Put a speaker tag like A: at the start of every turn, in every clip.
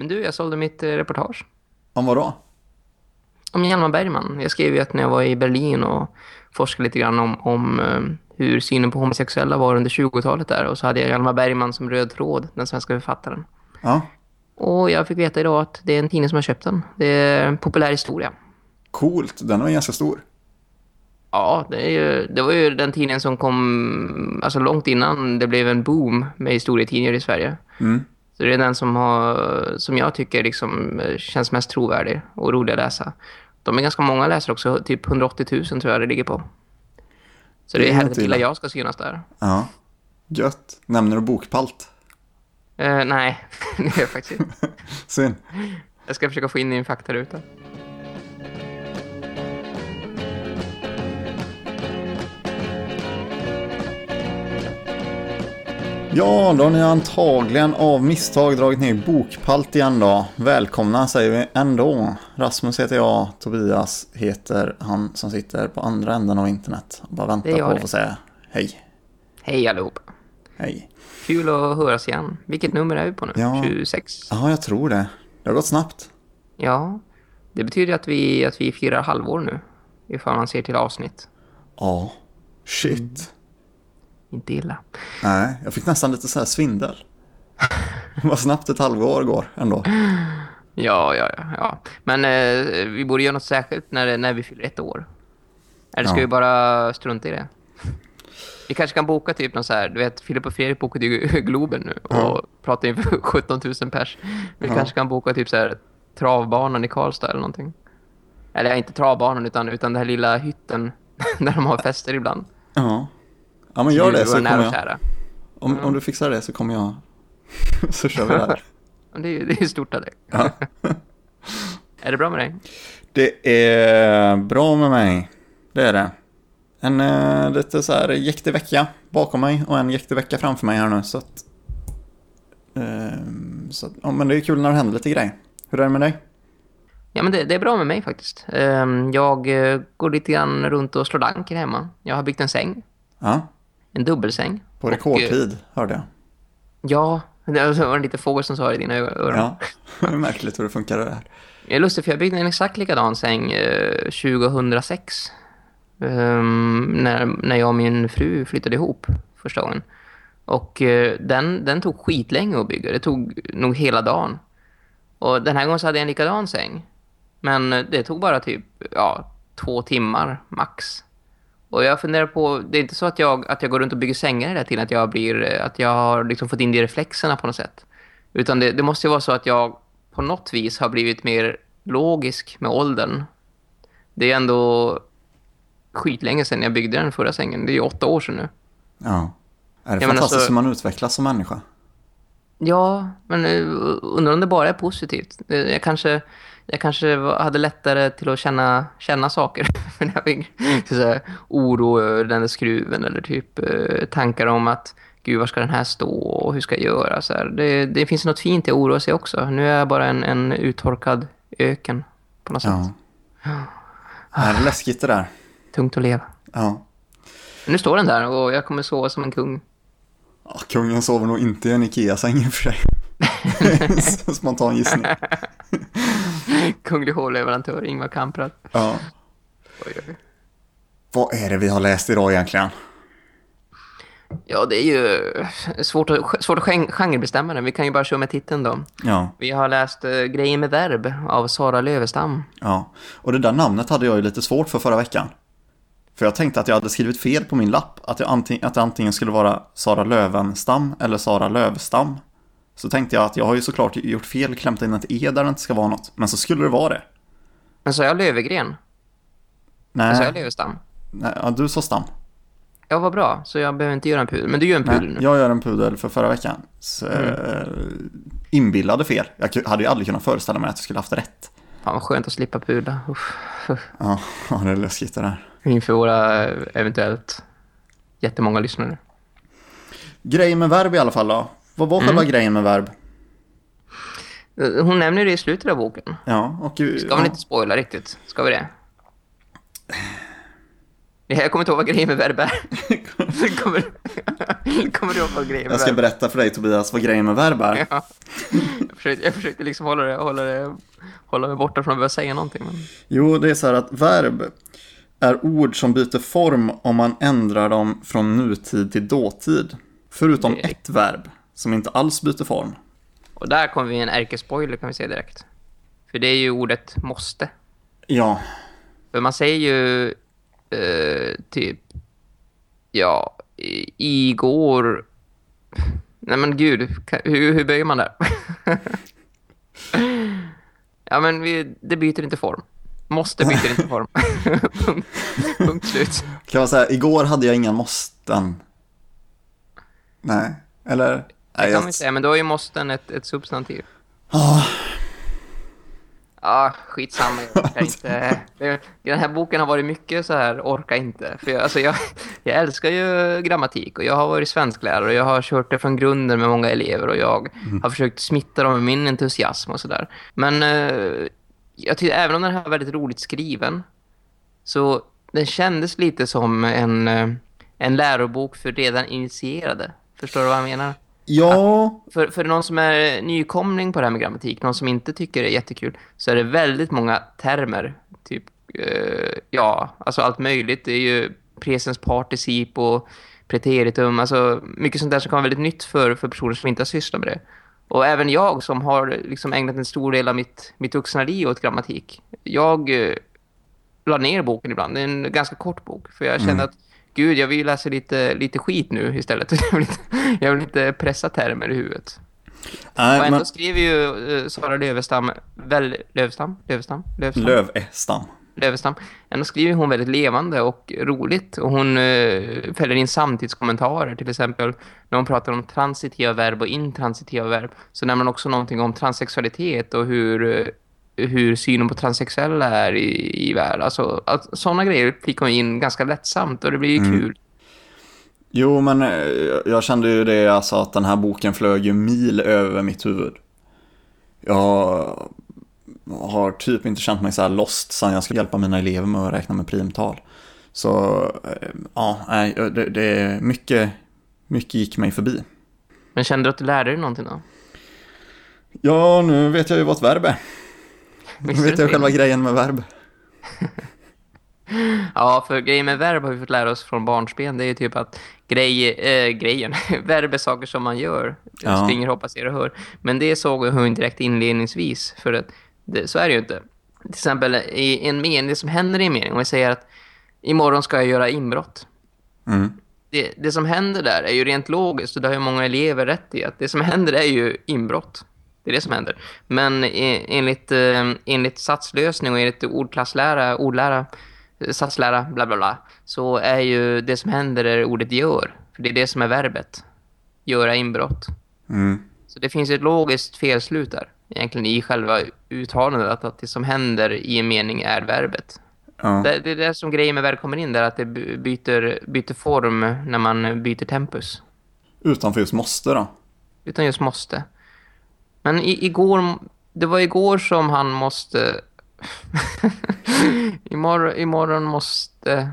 A: Men du, jag sålde mitt eh, reportage.
B: Om vad då?
A: Om Hjalmar Bergman. Jag skrev ju att när jag var i Berlin och forskade lite grann om, om eh, hur synen på homosexuella var under 20-talet där. Och så hade jag Hjalmar Bergman som röd tråd, den svenska författaren.
B: Ja,
A: Och jag fick veta idag att det är en tidning som har köpt den. Det är en populär historia.
B: coolt. Den var ganska stor.
A: Ja, det, ju, det var ju den tidningen som kom alltså långt innan det blev en boom med historietidningar i Sverige.
B: Mm.
A: Så det är den som, har, som jag tycker liksom eh, känns mest trovärdig och rolig att läsa. De är ganska många läsare också, typ 180 000 tror jag det ligger på. Så det,
B: Det är
A: är
B: inte
A: att lilla
B: illa.
A: jag ska synas där.
B: Ja. Gött. Nämner du bokpalt?
A: Eh, nej, det gör jag faktiskt inte.
B: Synd.
A: Jag ska försöka få in en faktaruta.
B: Ja, då har ni antagligen av misstag dragit ner bokpalt igen då. Välkomna säger vi ändå. Rasmus heter jag, Tobias heter han som sitter på andra änden av internet. Bara väntar på att få säga hej.
A: Hej allihop.
B: Hej.
A: Kul att höras igen. Vilket nummer är vi på nu?
B: Ja.
A: 26?
B: Ja, jag tror det. Det har gått snabbt.
A: Ja, det betyder att vi, att vi firar halvår nu. Ifall man ser till avsnitt.
B: Ja. Shit.
A: Inte illa.
B: Nej, jag fick nästan lite så här svindel. Vad snabbt ett halvår går ändå.
A: Ja, ja, ja. ja. Men eh, vi borde göra något särskilt när, när vi fyller ett år. Eller ska
B: Ja.
A: vi bara strunta i det? Vi kanske kan boka typ någon så här, du vet, Filip och Fredrik bokade ju Globen nu och
B: Ja.
A: pratar inför 17 000 pers. Vi
B: Ja.
A: kanske kan boka typ så här travbanan i Karlstad eller någonting. Eller inte travbanan utan, utan den här lilla hytten där de har fester ibland.
B: Ja. Ja, men gör det så kommer jag.
A: kära.
B: Om, om du fixar det så kommer jag. så kör vi där.
A: Det är ju det är stort av dig.
B: Ja.
A: Är det bra med dig?
B: Det är bra med mig. Det är det. En eh, lite så här jäktig vecka bakom mig och en jäktig vecka framför mig här nu. Så att, eh, så att, ja, men det är kul när det händer lite grej. Hur är det med dig?
A: Ja, men det, det är bra med mig faktiskt. Ehm, Jag eh, går lite grann runt och slår danker hemma. Jag har byggt en säng.
B: Ja,
A: En dubbelsäng.
B: på
A: Och, eh,
B: rekordtid hörde jag.
A: Ja, det var en liten fågel som sa det i dina öron.
B: Ja, märkligt hur det funkar det här.
A: Det är lustigt för jag byggde en exakt likadan säng eh, 2006. Ehm, när, när jag och min fru flyttade ihop första gången. Och eh, den, den tog skitlänge att bygga. Det tog nog hela dagen. Och den här gången så hade jag en likadan säng. Men eh, det tog bara typ ja, två timmar max. Och jag funderar på, det är inte så att jag, att jag går runt och bygger sängar hela tiden, att jag, blir, att jag har liksom fått in det i reflexerna på något sätt. Utan det, det måste ju vara så att jag på något vis har blivit mer logisk med åldern. Det är ändå skitlänge sedan jag byggde den förra sängen. Det är ju åtta år sedan nu.
B: Ja. Är det
A: Ja, men
B: fantastiskt
A: alltså-
B: hur man utvecklas som människa?
A: Ja, men eh, undrar om det bara är positivt. Eh, Jag kanske, jag kanske hade lättare till att känna, känna saker. Men jag fick så här, oro över den där skruven eller typ eh, tankar om att gud, var ska den här stå och hur ska jag göra? Så här. Det, det finns något fint i att oroa sig också. Nu är jag bara en, en uttorkad öken på något
B: Ja.
A: sätt.
B: Det är läskigt det där.
A: Tungt att leva.
B: Ja.
A: Men nu står den där och jag kommer sova som en kung.
B: Ja, Kungen sover nog inte i en Ikea-säng för sig. Spontan gissning.
A: Kunglig hovleverantör Ingvar Kamprad.
B: Ja.
A: Oj, oj.
B: Vad är det vi har läst idag egentligen?
A: Ja, det är ju svårt att, svårt att gen- genrebestämma den. Vi kan ju bara köra med titeln då.
B: Ja,
A: Vi har läst uh, Grejen med verb av Sara Lövestam.
B: ja. Och det där namnet hade jag ju lite svårt för förra veckan. För jag tänkte att jag hade skrivit fel på min lapp. Att, jag anting- att det antingen skulle vara Sara Lövenstam eller Sara Lövstam. Så tänkte jag att jag har ju såklart gjort fel, klämt in ett E där det inte ska vara något. Men så skulle det vara det.
A: Men så är jag Lövegren.
B: Nej,
A: Så är jag Lövestam.
B: nej ja, du sa stam.
A: Ja, vad bra. Så jag behöver inte göra en pudel. Men du gör en pudel
B: Nej,
A: nu.
B: jag gör en pudel för förra veckan. Så, eh, inbillade fel. Jag hade ju aldrig kunnat föreställa mig att jag skulle haft rätt.
A: Fan vad skönt att slippa pudla. Uff.
B: Ja, ja, det är läskigt det där.
A: Inför våra eh, eventuellt jättemånga lyssnare.
B: Grejen med verb i alla fall då. Vad var själva grejen med verb?
A: Eh, Hon nämner det i slutet av boken.
B: Ja, och...
A: Ska vi inte spoila riktigt? Ska vi det? Jag kommer inte ihåg vad grejen med verb är. kommer, kommer du ihåg vad grejen med
B: Jag ska
A: verb
B: berätta för dig Tobias vad grejen med verb är.
A: Ja. Jag försökte, jag försökte liksom hålla, det, hålla, det, hålla mig borta från att börja säga någonting. Men...
B: Jo, det är så här att verb är ord som byter form om man ändrar dem från nutid till dåtid. Förutom
A: Det
B: ett verb som inte alls byter form.
A: Och där kommer vi en ärkespoiler kan vi säga direkt. För det är ju ordet måste.
B: Ja,
A: För man säger ju eh, typ ja, i- igår Nej men gud, kan- hur, hur böjer man där? ja men vi, det byter inte form. Måste byter inte form. punkt, punkt slut.
B: kan man säga, igår hade jag inga måsten. Nej, eller?
A: Det kan
B: jag...
A: vi säga, men då är ju måsten ett, ett substantiv.
B: Ah,
A: Ja, skitsamma. Jag inte. Den här boken har varit mycket så här, orka inte. För jag, alltså jag, jag älskar ju grammatik och jag har varit svensklärare och jag har kört det från grunden med många elever och jag har försökt smitta dem med min entusiasm och sådär. Men eh, jag tycker även om den här är väldigt roligt skriven så den kändes lite som en, eh, en lärobok för redan initierade. Förstår du vad jag menar?
B: Ja,
A: För, för någon som är nykomling på det här med grammatik, någon som inte tycker det är jättekul, så är det väldigt många termer. Typ, eh, ja, alltså allt möjligt. Det är ju presens particip och preteritum, alltså mycket sånt där som kan vara väldigt nytt för, för personer som inte har sysslat med det. Och även jag som har liksom ägnat en stor del av mitt, mitt vuxna liv åt grammatik. Jag eh, la ner boken ibland. Det är en ganska kort bok. För jag kände att gud, jag vill läsa lite, lite skit nu istället. Jag vill, inte, jag vill inte pressa termer i huvudet. och
B: nej,
A: ändå
B: men
A: skriver ju uh, Sara Lövestam, väl, Lövestam? Lövestam? Lövestam?
B: Lövestam.
A: Lövestam. Ändå skriver hon väldigt levande och roligt. Och hon uh, fäller in samtidskommentarer. Till exempel när hon pratar om transitiva verb och intransitiva verb. Så nämner man också någonting om transsexualitet och hur, eh, hur synen på transsexuella är i, i världen. Alltså, att, sådana grejer fick hon in ganska lättsamt och det blir ju kul.
B: Jo, men eh, jag kände ju det alltså att den här boken flög ju mil över mitt huvud. Jag har typ inte känt mig så här lost sen jag skulle hjälpa mina elever med att räkna med primtal. Så eh, ja, det, det är mycket, mycket gick mig förbi.
A: Men kände du att du lärde dig någonting då?
B: Ja, nu vet jag ju vad ett verb är. Nu
A: Visste
B: vet jag själva grejen med verb.
A: Ja, för grejen med verb har vi fått lära oss från barnsben. Det är ju typ att grej, eh, grejen, verb är saker som man gör.
B: Ja.
A: Springer, hoppas, ser och hör. Men det såg hon direkt inledningsvis. För att det, så är det ju inte. Till exempel i en mening, det som händer i en mening. Om vi säger att imorgon ska jag göra inbrott.
B: Mm.
A: Det, det som händer där är ju rent logiskt. Och det har ju många elever rätt i. Att det som händer är ju inbrott. Det är det som händer. Men enligt, eh, enligt satslösning och enligt ordklasslära, ordlära, eh, satslära, bla bla bla, så är ju det som händer är ordet gör. För det är det som är verbet. Göra inbrott.
B: Mm.
A: Så det finns ett logiskt felslut där. Egentligen i själva uttalandet att, det som händer i en mening är verbet.
B: Ja.
A: Det, det är det som grejen med verb kommer in där, att det by- byter, byter form när man byter tempus.
B: Utanför just måste då.
A: Utan just måste. Men i, igår, det var igår som han måste... imorgon, imorgon måste...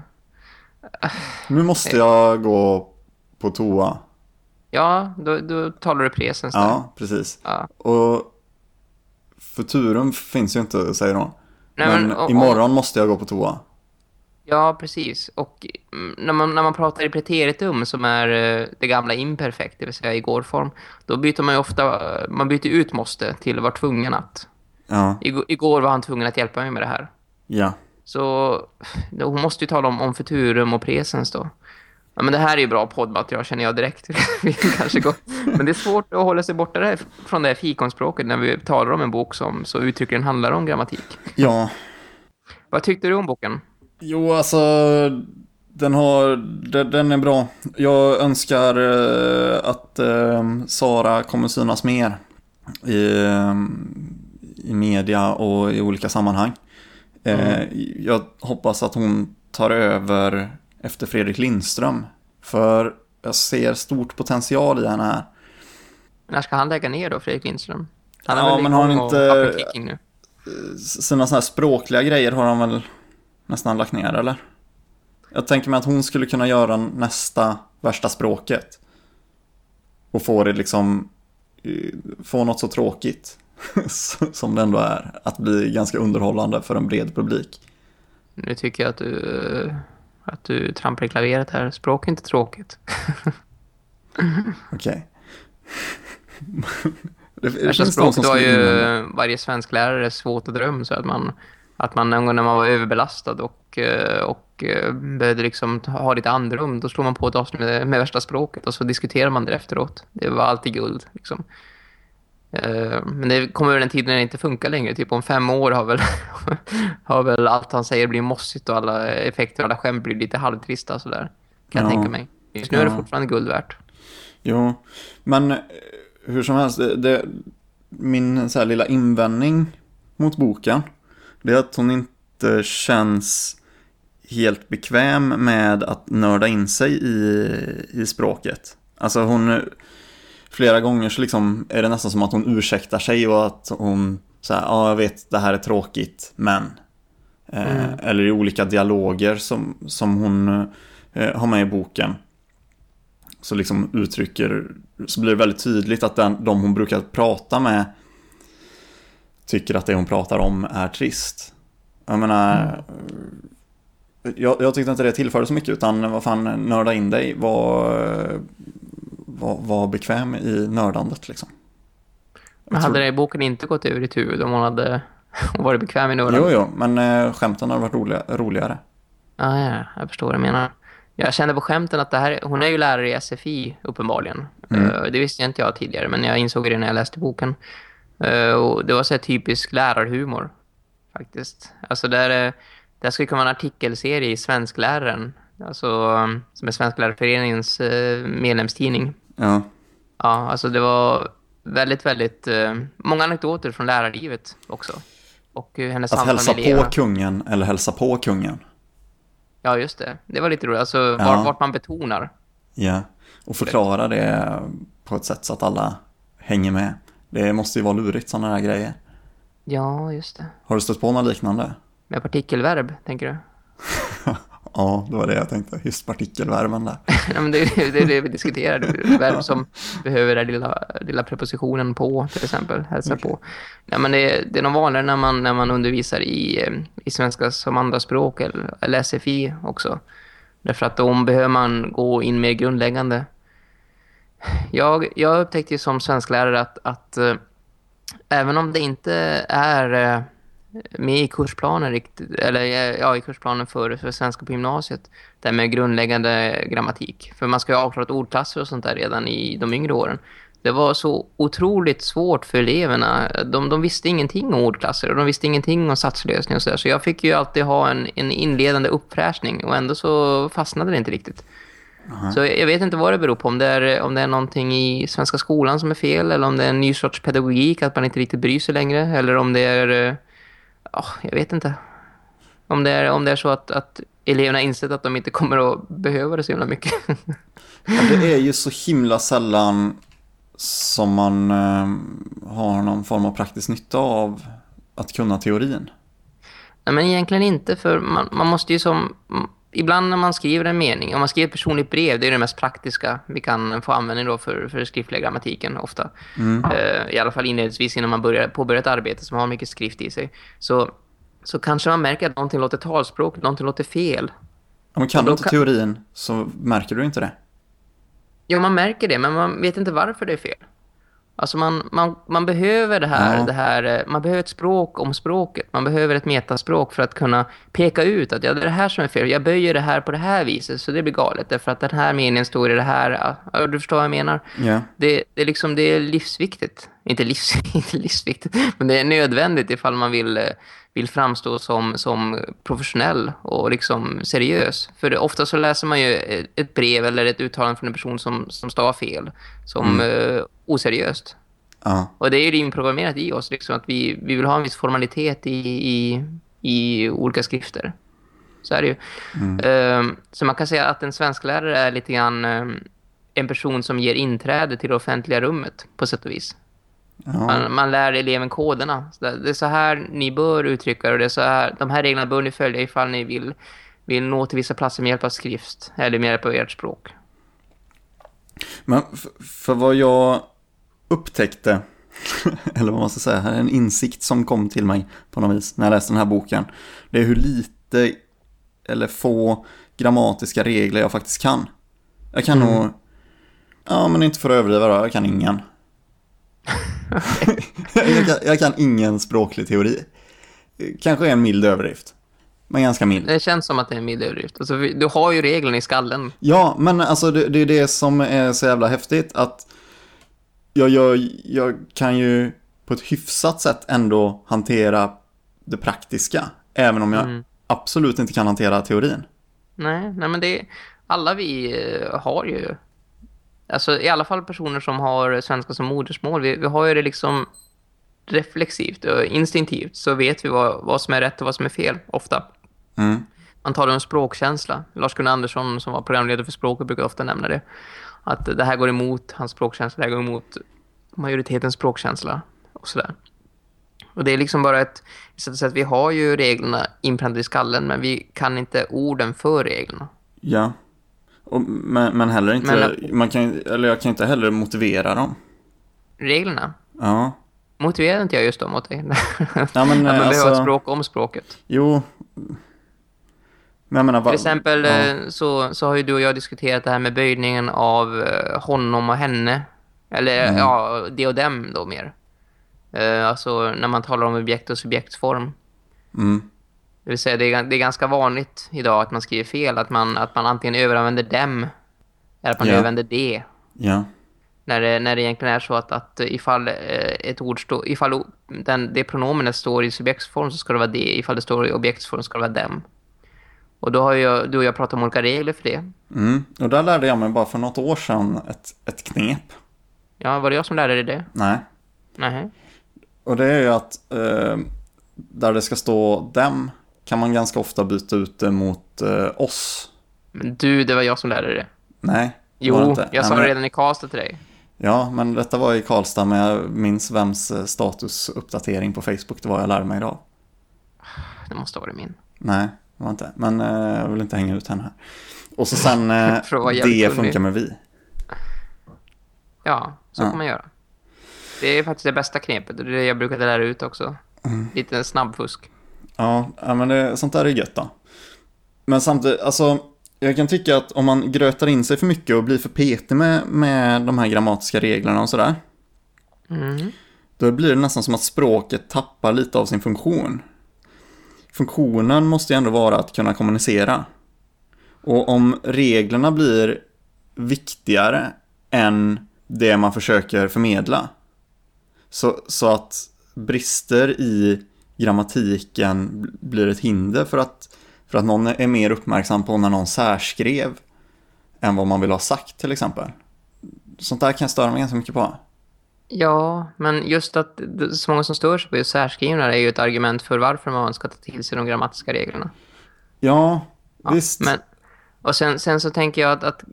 B: Nu måste jag gå på toa.
A: Ja, då, då talar du presens.
B: Ja, precis.
A: Ja.
B: Och futurum finns ju inte, säger hon.
A: Nej,
B: men
A: men, och-
B: imorgon måste jag gå på toa.
A: Ja, precis. Och mm, när man, när man pratar i preteritum som är eh, det gamla imperfekt, det vill säga i gårform, då byter man ju ofta, eh, man byter ut måste till var tvungen att.
B: Ja,
A: Igår, var han tvungen att hjälpa mig med det här.
B: ja.
A: Så då, hon måste ju tala om, om futurum och presens då. Ja, men det här är ju bra poddmaterial känner jag direkt. Vi kanske gå. Men det är svårt att hålla sig borta där, från det här fikonspråket när vi talar om en bok som så uttryckligen handlar om grammatik.
B: Ja,
A: Vad tyckte du om boken?
B: Jo alltså den har, den, är bra. Jag önskar eh, att eh, Sara kommer synas mer i, eh, i media och i olika sammanhang. Eh, Jag hoppas att hon tar över efter Fredrik Lindström. För jag ser stort potential i henne här.
A: När ska han lägga ner då, Fredrik Lindström? Han är
B: Ja,
A: väl
B: men har han inte-. Sina sådana här språkliga grejer har han väl nästan lagt ner, eller? Jag tänker mig att hon skulle kunna göra nästa värsta språket. Och få det liksom, eh, få något så tråkigt som det ändå är. Att bli ganska underhållande för en bred publik.
A: Nu tycker jag att du, att du trampar i klaveret här. Språk är inte tråkigt.
B: Okej.
A: det, det Värsta språket var ju varje svensklärare svårt att drömma så att man, att man någon gång när man var överbelastad och, eh, och eh, behövde liksom ha lite andrum, då slår man på ett avsnitt med, med värsta språket och så diskuterar man det efteråt. Det var alltid guld liksom. Eh, men det kommer väl en tid när det inte funkar längre. Typ om fem år har väl, har väl allt han säger blivit mossigt och alla effekter och alla skämt blir lite halvtrista sådär. Kan ja. jag tänka mig. Just nu ja. är det fortfarande guld värt.
B: Jo, men hur som helst, det, det, min så här lilla invändning mot boken det är att hon inte känns helt bekväm med att nörda in sig i, i språket. Alltså hon flera gånger så liksom är det nästan som att hon ursäktar sig och att hon säger ja jag vet det här är tråkigt men eh, mm. eller i olika dialoger som, som hon eh, har med i boken så liksom uttrycker så blir det väldigt tydligt att den, de hon brukar prata med tycker att det hon pratar om är trist. Jag menar mm. jag, jag tyckte inte det tillförde så mycket utan vad fan nörda in dig var var, var bekväm i nördandet liksom.
A: Men hade tror... i boken inte gått ur ditt huvud om hon hade varit bekväm i nördandet?
B: Jo, jo, men eh, skämten hade varit roliga, roligare.
A: Ah, ja, jag förstår vad du menar. Jag kände på skämten att det här, hon är ju lärare i SFI uppenbarligen. Mm. Uh, det visste jag inte jag tidigare, men jag insåg det när jag läste boken. Uh, och det var så här typisk lärarhumor, faktiskt. Alltså där, där skulle komma en artikelserie i Svenskläraren, alltså, som är Svensklärarföreningens uh, medlemstidning.
B: Ja.
A: Ja, alltså det var väldigt, väldigt många anekdoter från lärarlivet också. Och hennes
B: Att hälsa på kungen eller hälsa på kungen.
A: Ja, just det. Det var lite roligt. Alltså ja. vart, vart man betonar.
B: Ja, och förklara det på ett sätt så att alla hänger med. Det måste ju vara lurigt sådana där grejer.
A: Ja, just det.
B: Har du stött på något liknande?
A: Med partikelverb, tänker du?
B: Ja, det var det jag tänkte. Just partikelvärmen där.
A: ja, men det, är, det är det vi diskuterar. Värm som behöver den lilla, lilla prepositionen på, till exempel. Hälsa okay. på. Ja, men det, det är nog vanligare när man, när man undervisar i, i svenska som andra språk eller, eller SFI också. Därför att då behöver man gå in mer grundläggande. Jag, jag upptäckte ju som svensklärare att, att äh, även om det inte är... Äh, med i kursplanen eller eh, ja, i kursplanen för, för svenska på gymnasiet där med grundläggande grammatik. För man ska ju ha avklarat ordklasser och sånt där redan i de yngre åren. Det var så otroligt svårt för eleverna. De, de visste ingenting om ordklasser och de visste ingenting om satslösning och sådär. Så jag fick ju alltid ha en, en inledande uppfräschning och ändå så fastnade det inte riktigt. Så jag vet inte vad det beror på. Om det, är, om det är någonting i svenska skolan som är fel eller om det är en ny sorts pedagogik att man inte riktigt bryr sig längre. Eller om det är oh, jag vet inte. Om det är, om det är så att, att eleverna insett att de inte kommer att behöva det så himla mycket.
B: ja, det är ju så himla sällan som man eh, har någon form av praktisk nytta av att kunna teorin.
A: Nej, men egentligen inte, för man, man måste ju som ibland när man skriver en mening, om man skriver ett personligt brev, det är det mest praktiska vi kan få användning då för, för skriftliga grammatiken ofta. Mm. Uh, I alla fall inledningsvis innan man börjar påbörja ett arbete som har mycket skrift i sig. Så, så kanske man märker att någonting låter talspråk, någonting låter fel.
B: Om man kan du inte kan... teorin så märker du inte det.
A: Ja, man märker det, men man vet inte varför det är fel. Alltså man, man, man behöver det här, ja. det här, eh, man behöver ett språk om språket. Man behöver ett metaspråk för att kunna peka ut att ja, det är det här som är fel. Jag böjer det här på det här viset så det blir galet. Därför att den här meningen står i det här. Ja, du förstår vad jag menar.
B: Ja.
A: Det, det, är liksom, det är livsviktigt. Inte, livs, inte livsviktigt, men det är nödvändigt ifall man vill, eh, vill framstå som, som professionell och liksom seriös. För ofta så läser man ju ett brev eller ett uttalande från en person som, som stavar fel. Som mm. Oseriöst.
B: Uh.
A: Och det är ju inprogrammerat i oss liksom, att vi, vi vill ha en viss formalitet i, i, i olika skrifter. Så är det ju. Mm. Uh, så man kan säga att en svensklärare är lite grann um, en person som ger inträde till det offentliga rummet på sätt och vis. Ja. Man, man, lär eleven koderna. Det är så här ni bör uttrycka och det är så här, de här reglerna bör ni följa ifall ni vill vi når till vissa platser med hjälp av skrift eller med hjälp av ert språk.
B: Men för vad jag upptäckte, eller vad man ska säga, en insikt som kom till mig på något vis när jag läste den här boken. Det är hur lite eller få grammatiska regler jag faktiskt kan. Jag kan mm. nog, ja men inte för att överdriva då, jag kan ingen. jag, kan, jag kan ingen språklig teori. Kanske en mild överdrift. Men ganska mild.
A: Det känns som att det är en mild överdrift. Alltså, du har ju reglerna i skallen.
B: Ja, men alltså det, det är det som är så jävla häftigt. Att jag, jag, jag kan ju på ett hyfsat sätt ändå hantera det praktiska. Även om jag mm. absolut inte kan hantera teorin.
A: Nej, nej men det alla vi eh, har ju alltså i alla fall personer som har svenska som modersmål. Vi, vi har ju det liksom reflexivt och instinktivt så vet vi vad, vad som är rätt och vad som är fel ofta. Mm. Man talar om språkkänsla. Lars-Gunnar Andersson som var programledare för språk brukar ofta nämna det. Att det här går emot hans språkkänsla, det här går emot majoritetens språkkänsla och sådär. Och det är liksom bara ett sätt att vi har ju reglerna inpräntade i skallen men vi kan inte orden för reglerna.
B: Ja. Och, men, men heller inte, men, man kan, eller jag kan inte heller motivera dem.
A: Reglerna?
B: Ja.
A: Motiverar inte jag just dem åt dig? Ja, men, man alltså, behöver språk om språket.
B: Jo.
A: Men menar, Till exempel ja. Eh, så, så har ju du och jag diskuterat det här med böjningen av eh, honom och henne. Eller mm. ja, det och dem då mer. Uh, alltså när man talar om objekt och subjektsform. Mm. Det vill säga det är, det är ganska vanligt idag att man skriver fel. Att man, att man antingen överanvänder dem eller att man yeah. överanvänder det.
B: Ja.
A: När det, när det egentligen är så att, att ifall ett ord står, ifall den, det pronomenet står i subjektsform så ska det vara det. Ifall det står i objektsform så ska det vara dem. Och då har jag, du och jag pratat om olika regler för det.
B: Mm. Och där lärde jag mig bara för något år sedan ett, ett knep.
A: Ja, var det jag som lärde dig det?
B: Nej.
A: Nej.
B: Och det är ju att eh, där det ska stå dem kan man ganska ofta byta ut det mot eh, oss.
A: Men du, det var jag som lärde dig det.
B: Nej,
A: Jo, jag sa det redan i Karlstad till dig.
B: Ja, men detta var i Karlstad, men jag minns vems eh, statusuppdatering på Facebook det var jag lärde mig idag.
A: Det måste varit min.
B: Nej, det var inte. Men eh, jag vill inte hänga ut henne här. Och så sen, eh, det funkar med vi.
A: Ja, så ja. kan man göra. Det är faktiskt det bästa knepet det är det jag brukade lära ut också. Mm. Lite snabbfusk.
B: Ja, men det, sånt där är gött då. Men samtidigt, alltså jag kan tycka att om man grötar in sig för mycket och blir för petig med, med de här grammatiska reglerna och sådär. Mm. Då blir det nästan som att språket tappar lite av sin funktion. Funktionen måste ju ändå vara att kunna kommunicera. Och om reglerna blir viktigare än det man försöker förmedla. Så, så att brister i grammatiken blir ett hinder för att för att någon är mer uppmärksam på när någon särskrev än vad man vill ha sagt till exempel. Sånt där kan jag störa mig ganska mycket på.
A: Ja, men just att så många som stör sig på just särskrivningar är ju ett argument för varför man ska ta till sig de grammatiska reglerna.
B: Ja, ja visst.
A: Men, och sen, sen så tänker jag att, att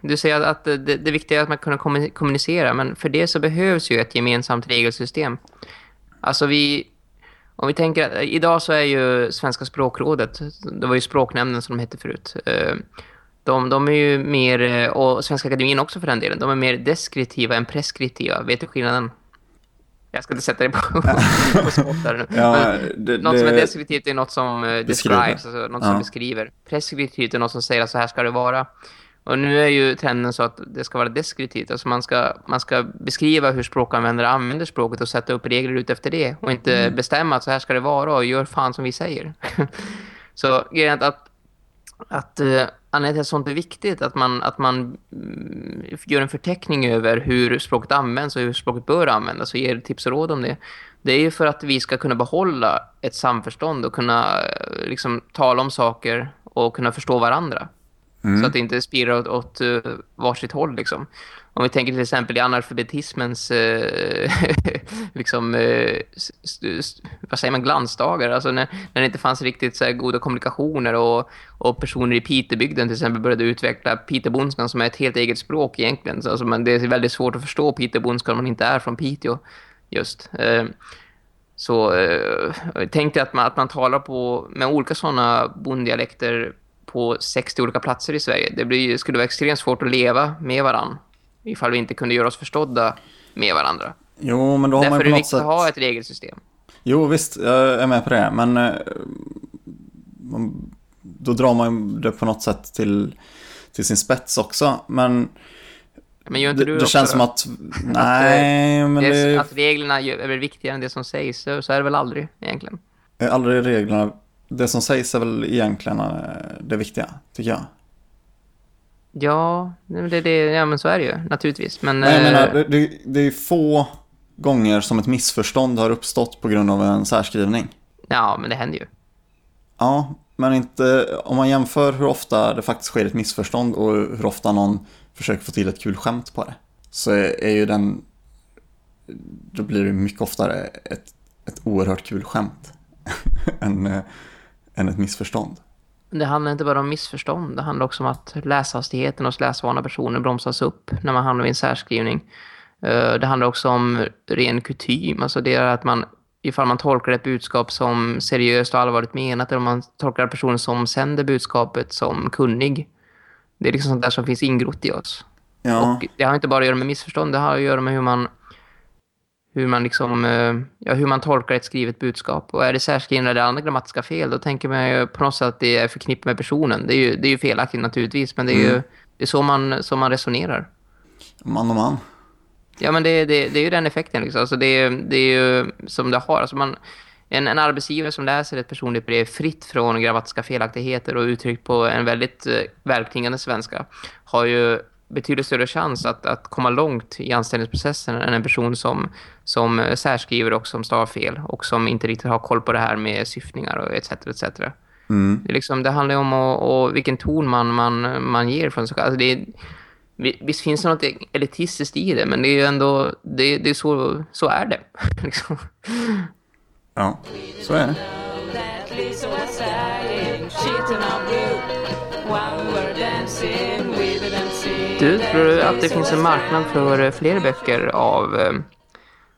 A: du säger att, att det, det viktiga är att man kan kommunicera, men för det så behövs ju ett gemensamt regelsystem. Alltså vi, om vi tänker att idag så är ju Svenska språkrådet, det var ju språknämnden som de hette förut. Eh, de, de är ju mer, eh, och Svenska akademin också för den delen, de är mer deskriptiva än preskriptiva. Vet du skillnaden? Jag ska inte sätta det på, på spott där nu. Ja, det, något det, som är deskriptivt är något som uh, describes, alltså något ja. som beskriver. Preskriptivt är något som säger att så här ska det vara. Och nu är ju trenden så att det ska vara deskriptivt. Alltså man ska, man ska beskriva hur språkanvändare använder språket och sätta upp regler ut efter det. Och inte mm. bestämma att så här ska det vara och gör fan som vi säger. så grejen är att, att uh, anledningen till sånt är viktigt. Att man, att man mm, gör en förteckning över hur språket används och hur språket bör användas och ger tips och råd om det. Det är ju för att vi ska kunna behålla ett samförstånd och kunna eh, liksom, tala om saker och kunna förstå varandra. Mm. Så att det inte spirar åt, åt uh, varsitt håll liksom. Om vi tänker till exempel i analfabetismens eh, liksom, eh, vad säger man, glansdagar. Alltså när, när det inte fanns riktigt så goda kommunikationer och, och personer i Pitebygden till exempel började utveckla Pitebonskan som är ett helt eget språk egentligen. Alltså, men det är väldigt svårt att förstå Pitebonskan om man inte är från Piteå just. Eh, så eh, tänk dig att man, att man talar på, med olika sådana bonddialekter på 60 olika platser i Sverige. Det blir, skulle vara extremt svårt att leva med varann ifall vi inte kunde göra oss förstådda med varandra.
B: Jo, men då har
A: Därför
B: man
A: är
B: ju
A: det
B: på
A: viktigt att
B: sätt...
A: ha ett regelsystem.
B: Jo, visst, jag är med på det. Men eh, då drar man det på något sätt till, till sin spets också. Men
A: Men gör inte
B: det,
A: du
B: det känns
A: då?
B: som att... Nej, men
A: det, Att reglerna är väl viktigare än det som sägs, så, är det väl aldrig egentligen.
B: är aldrig reglerna. Det som sägs är väl egentligen eh, det viktiga, tycker jag.
A: Ja, det, det, ja men så är det ju, naturligtvis. Men,
B: Men jag
A: eh,
B: menar, det, det, det är få gånger som ett missförstånd har uppstått på grund av en särskrivning.
A: ja, men det händer ju.
B: Ja, men inte om man jämför hur ofta det faktiskt sker ett missförstånd och hur ofta någon försöker få till ett kul skämt på det. Så är, är ju den, då blir det mycket oftare ett, ett oerhört kul skämt än, eh, än ett missförstånd.
A: Det handlar inte bara om missförstånd. Det handlar också om att läshastigheten hos läsvana personer bromsas upp när man hamnar i en särskrivning. Eh, Det handlar också om ren kutym. Alltså det är att man, ifall man tolkar ett budskap som seriöst och allvarligt menat eller om man tolkar personen som sänder budskapet som kunnig. Det är liksom sånt där som finns ingrott i oss.
B: Ja,
A: Och det har inte bara att göra med missförstånd, det har att göra med hur man hur man liksom eh, ja, hur man tolkar ett skrivet budskap. Och är det särskrivna eller andra grammatiska fel, då tänker man ju på något sätt att det är förknippat med personen. Det är ju, det är ju felaktigt naturligtvis, men det är ju det är så man, så man resonerar.
B: man och man.
A: Ja, men det, det, det är ju den effekten. Liksom. Alltså det, är- det är ju som det har. Alltså man, en, en arbetsgivare som läser ett personligt brev fritt från grammatiska felaktigheter och uttryckt på en väldigt eh, svenska har ju betydligt större chans att, att komma långt i anställningsprocessen än en person som, som särskriver och som stavar fel och som inte riktigt har koll på det här med syftningar och etc. etc.
B: Mm.
A: Det, liksom, det handlar om att, och vilken ton man, man, man ger från sig. Alltså det visst finns det något elitistiskt i det, men det är ju ändå, det, det är så, så är det. liksom.
B: Ja, så är det.
A: Du, tror du att det finns en marknad för eh, fler böcker av, eh,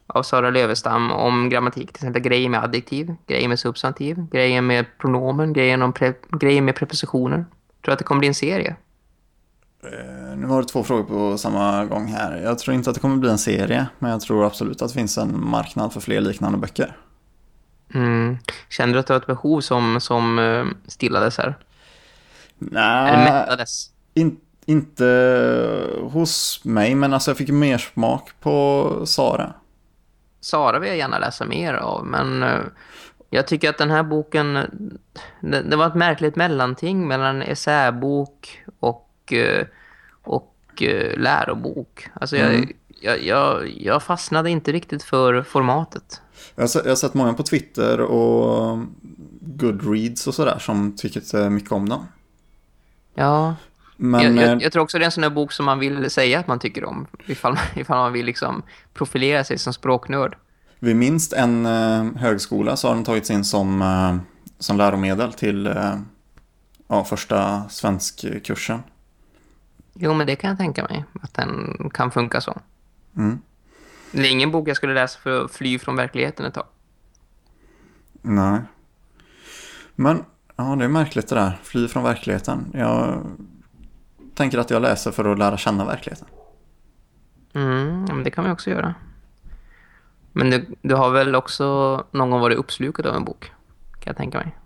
A: av Sara Lövestam om grammatik? Till exempel grejer med adjektiv, grejer med substantiv, grejer med pronomen, grejer, om pre, grejer med prepositioner. Tror du att det kommer bli en serie?
B: Eh, Nu var det två frågor på samma gång här. Jag tror inte att det kommer bli en serie, men jag tror absolut att det finns en marknad för fler liknande böcker.
A: Mm. Kände du att det var ett behov som, som stillades här?
B: Nej,
A: Eller mättades?
B: in, inte hos mig, men alltså jag fick mer smak på Sara.
A: Sara vill jag gärna läsa mer av, men eh, jag tycker att den här boken, det, det var ett märkligt mellanting mellan essäbok och, eh, och eh, lärobok. Alltså jag,
B: Mm.
A: jag, jag, jag fastnade inte riktigt för formatet.
B: Jag har, jag har sett många på Twitter och Goodreads och sådär som tycker mycket om den.
A: Ja,
B: Men
A: jag,
B: eh,
A: jag, jag tror också det är en sån där bok som man vill säga att man tycker om, ifall, ifall man vill liksom profilera sig som språknörd.
B: vid minst en eh, högskola så har den tagits in som, eh, som läromedel till eh, ja, första svenskkursen.
A: Jo, men det kan jag tänka mig, att den kan funka så.
B: Mm.
A: Det är ingen bok jag skulle läsa för att fly från verkligheten ett tag.
B: Nej. Men, ja det är märkligt det där. Fly från verkligheten. Jag tänker att jag läser för att lära känna verkligheten.
A: Mm, ja, men det kan man också göra. Men du, du har väl också någon gång varit uppslukad av en bok? Kan jag tänka mig.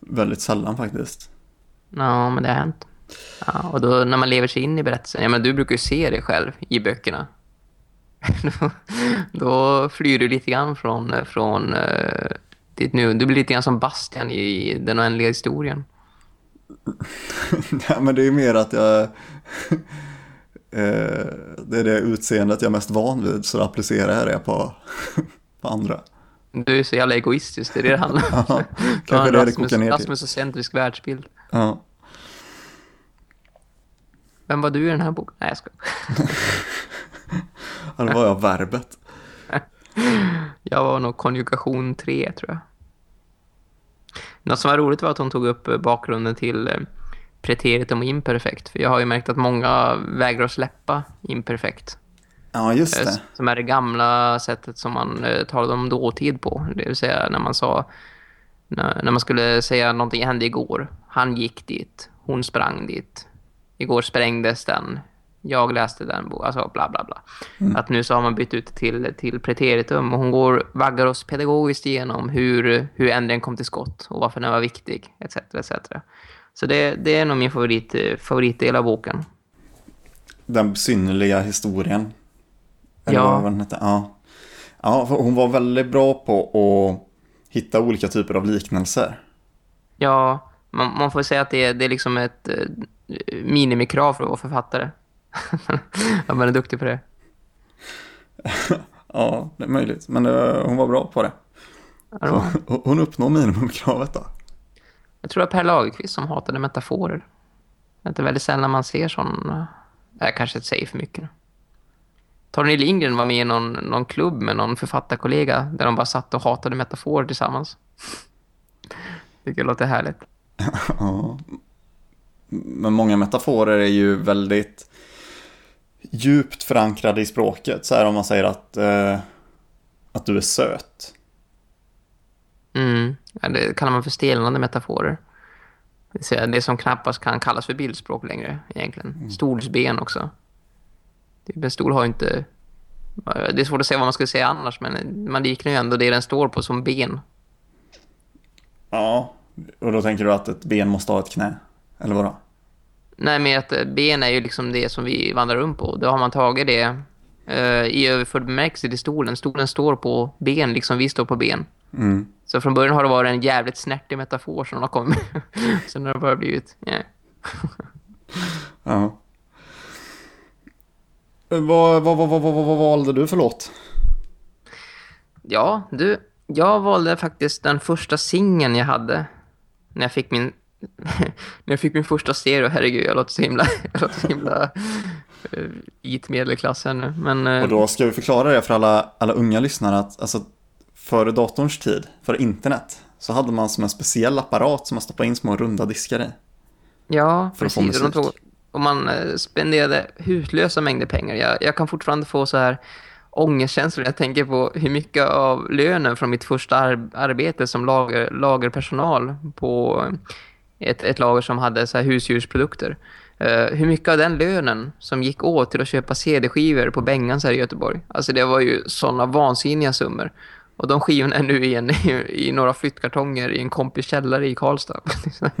B: Väldigt sällan faktiskt.
A: Ja, men det har hänt. Ja, och då när man lever sig in i berättelsen. Ja, men du brukar ju se dig själv i böckerna. då, då flyr du lite grann från, från uh, ditt nu. Du blir lite grann som Bastian i den oändliga historien.
B: Nej, men det är mer att jag... eh, det är det utseendet jag är mest van vid, så applicerar jag det på, på andra.
A: Du är så jävla egoistisk, det är det det handlar om.
B: Ja, kanske det det
A: Rasmus,
B: kokar ner till.
A: Rasmus-centrisk världsbild.
B: Ja.
A: Vem var du i den här boken? Nej, jag ska.
B: Ja, det var jag verbet.
A: Jag var nog konjugation 3, tror jag. Något som var roligt var att hon tog upp eh, bakgrunden till eh, preteritum imperfekt. För jag har ju märkt att många vägrar att släppa imperfekt.
B: Ja, just
A: Eh,
B: det.
A: Som är det gamla sättet som man talade om dåtid på. Det vill säga när man sa när man skulle säga någonting hände igår. Han gick dit. Hon sprang dit. Igår sprängdes den. Jag läste den boken. Alltså bla bla bla. Att nu så har man bytt ut till, till preteritum. Och hon går, vaggar oss pedagogiskt igenom hur, hur ändringen kom till skott. Och varför den var viktig. Etc. etc. Så det, det är nog min favorit, favoritdel av boken.
B: Den synnerliga historien. Eller
A: Ja.
B: vad den hette. Ja. ja, hon var väldigt bra på att hitta olika typer av liknelser.
A: Ja, man, man får säga att det är, det är liksom ett eh, minimikrav för att vara författare. Att man är duktig på det.
B: Ja, det är möjligt. Men eh, hon var bra på det.
A: Ja, det var-
B: Så, hon uppnår minimumkravet då.
A: Jag tror att Per Lagerkvist som hatade metaforer. Det är väldigt sällan man ser sån... Jag kanske inte säger för mycket. Torgny Lindgren var med i någon, någon klubb med någon författarkollega där de bara satt och hatade metaforer tillsammans. Tycker jag låter härligt.
B: Ja. Men många metaforer är ju väldigt djupt förankrade i språket. Så här om man säger att, eh, att du är söt.
A: Mm. Ja, det kallar man för stelnande metaforer. Det som knappast kan kallas för bildspråk längre egentligen. Stolsben också. En stol har inte... Det är svårt att säga vad man ska säga annars men man liknar ju ändå det den står på som ben.
B: Ja, och då tänker du att ett ben måste ha ett knä? Eller vadå?
A: Nej, men att eh, ben är ju liksom det som vi vandrar runt på. Då har man tagit det eh, i överförd bemärkelse till stolen. Stolen står på ben liksom vi står på ben.
B: Mm.
A: Så från början har det varit en jävligt snärtig metafor som har kommit. Sen har det bara blivit... Ja.
B: Ja. Vad, vad, vad, vad, vad, vad valde du för låt?
A: Ja, du, jag valde faktiskt den första singeln jag hade när jag fick min när jag fick min första stereo. Herregud, jag låter så himla jag låter så himla uh, vit medelklass här nu. Men eh,
B: Och då ska vi förklara det för alla, alla unga lyssnare att alltså, före datorns tid, före internet, så hade man som en speciell apparat som man stoppade in små runda diskar i.
A: ja,
B: för att få
A: precis. Och, de
B: musik.
A: och man eh, spenderade hutlösa mängder pengar. Jag, jag kan fortfarande få så här ångestkänslor jag tänker på hur mycket av lönen från mitt första ar arbete som lager, lagerpersonal på ett, ett lager som hade så här husdjursprodukter. Eh, hur mycket av den lönen som gick åt till att köpa CD-skivor på Bengans här i Göteborg. Alltså det var ju sådana vansinniga summor. Och de skivorna är nu i, i några flyttkartonger i en kompis källare i Karlstad.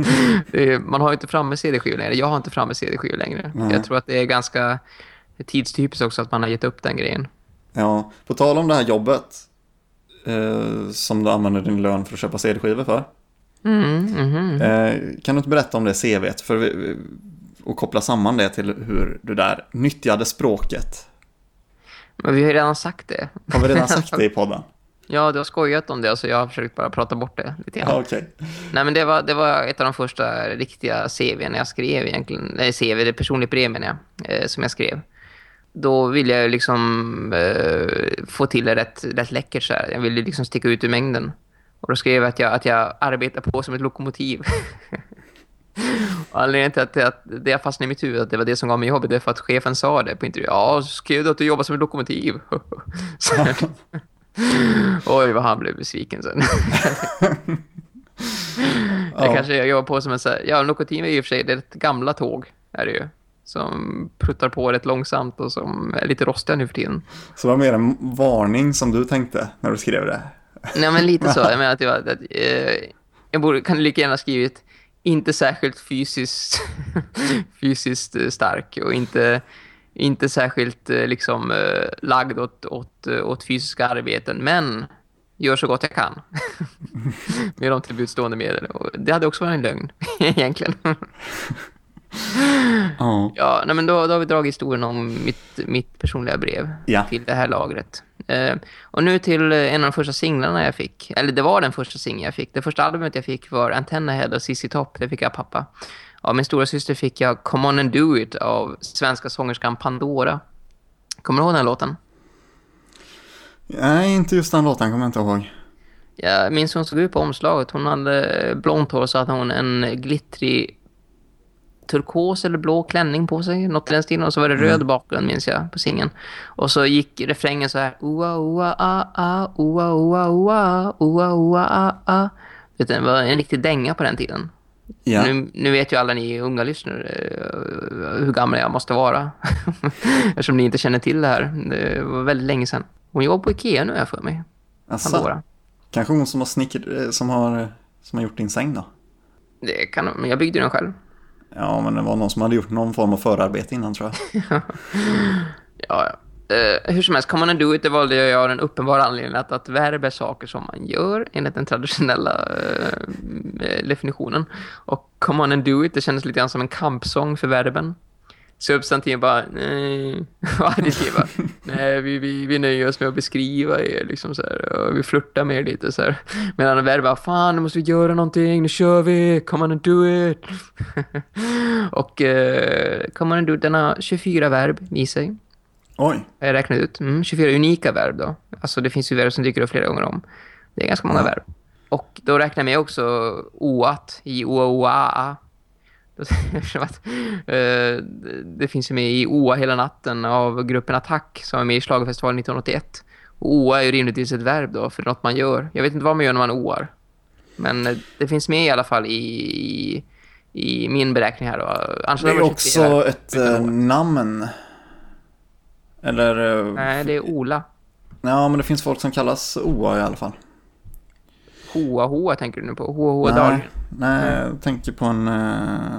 A: man har ju inte framme CD-skivor längre. Jag har inte framme CD-skivor längre.
B: Nej.
A: Jag tror att det är ganska tidstypiskt också att man har gett upp den grejen.
B: Ja, på tal om det här jobbet eh, som du använder din lön för att köpa CD-skivor för.
A: Mm, mhm.
B: Eh, kan du inte berätta om det CVt för vi, och koppla samman det till hur du där nyttjade språket?
A: Men vi har ju redan sagt det.
B: Har vi redan sagt det i podden?
A: Ja, du har skojat om det så jag har försökt bara prata bort det lite grann.
B: Ja, okej.
A: Nej, men det var, det var ett av de första riktiga CVn jag skrev egentligen. Nej, CV, det är personligt brev menar jag, eh, som jag skrev. Då ville jag liksom eh, få till det rätt, rätt läckert så här. Jag ville liksom sticka ut ur mängden. Och då skrev jag att jag, att jag arbetar på som ett lokomotiv. Och anledningen till att, att det fastnade i mitt huvud att det var det som gav mig jobbet det är för att chefen sa det på intervju. Ja, skrev du att du jobbar som ett lokomotiv. oj, vad han blev besviken sen. Det
B: Ja.
A: kanske jag jobbar på som en så här, ja, lokomotiv är i och för sig det är ett gamla tåg är det ju. Som pruttar på rätt långsamt och som är lite rostiga nu för tiden.
B: Så det var mer en varning som du tänkte när du skrev det?
A: Nej men lite så, jag menar att, jag, att eh, jag borde, kan lika gärna skrivit inte särskilt fysiskt, fysiskt eh, stark och inte, inte särskilt eh, liksom eh, lagd åt, åt, åt fysiska arbeten, men gör så gott jag kan. Med de tillbudstående medel. Och det hade också varit en lögn, egentligen.
B: Ja.
A: Ja, nej, men då, då har vi dragit historien om mitt, mitt personliga brev
B: Ja.
A: till det här lagret. Eh, och nu till en av de första singlarna jag fick. Eller det var den första singeln jag fick. Det första albumet jag fick var Antenna Head och CC Top. Det fick jag pappa. Av min stora syster fick jag Come On and Do It av svenska sångerskan Pandora. Kommer du ihåg den låten?
B: Nej, inte just den låten kommer jag inte ihåg.
A: Jag minns hon såg ut på omslaget. Hon hade blont hår så hade hon en glittrig turkos eller blå klänning på sig, något i den stilen. Och så var det röd bakgrund, minns jag, på singeln. Och så gick refrängen så här. Oa, oa, a, a, oa, oa, oa, oa, oa, a, a. Det var en riktig dänga på den tiden.
B: Ja.
A: Nu, nu vet ju alla ni unga lyssnare eh, hur gammal jag måste vara. Eftersom ni inte känner till det här. Det var väldigt länge sedan. Hon jobbar på Ikea nu, har jag för mig.
B: Asså,
A: Pandora.
B: kanske hon som har, snicker, eh, som, har, eh, som har gjort din säng då?
A: Det kan, men jag byggde den själv.
B: Ja, men det var någon som hade gjort någon form av förarbete innan tror jag.
A: Ja, ja. Eh, hur som helst, Come on and do it, det valde jag av den uppenbara anledningen att, att verb är saker som man gör enligt den traditionella eh, definitionen. Och Come on and do it, det kändes lite grann som en kampsång för verben. Substantiv bara, nej, och adjektiv bara, nej, vi, vi, vi nöjer oss med att beskriva er, liksom så här, och vi flörtar med er lite så här. Medan verb bara, fan, nu måste vi göra någonting, nu kör vi, come on and do it. och eh, come on and do it, den har 24 verb i sig.
B: Oj,
A: Jag räknat ut. Mm, 24 unika verb då. Alltså det finns ju verb som dyker upp flera gånger om. Det är ganska många
B: Ja.
A: verb. Och då räknar jag med också oat i oa oa. Att, eh, det finns ju med i OA hela natten av gruppen Attack som är med i Schlagerfestivalen 1981. Och OA är ju rimligtvis ett verb då för något man gör. Jag vet inte vad man gör när man oar. Men eh, det finns med i alla fall i, i, i min beräkning här då.
B: Det är också
A: 24
B: ett eh, namn. Eller,
A: Nej, det är Ola.
B: ja men det finns folk som kallas OA i alla fall.
A: Hoa tänker du nu på? Dahlgren.
B: Nej, nej, jag tänker på en, eh,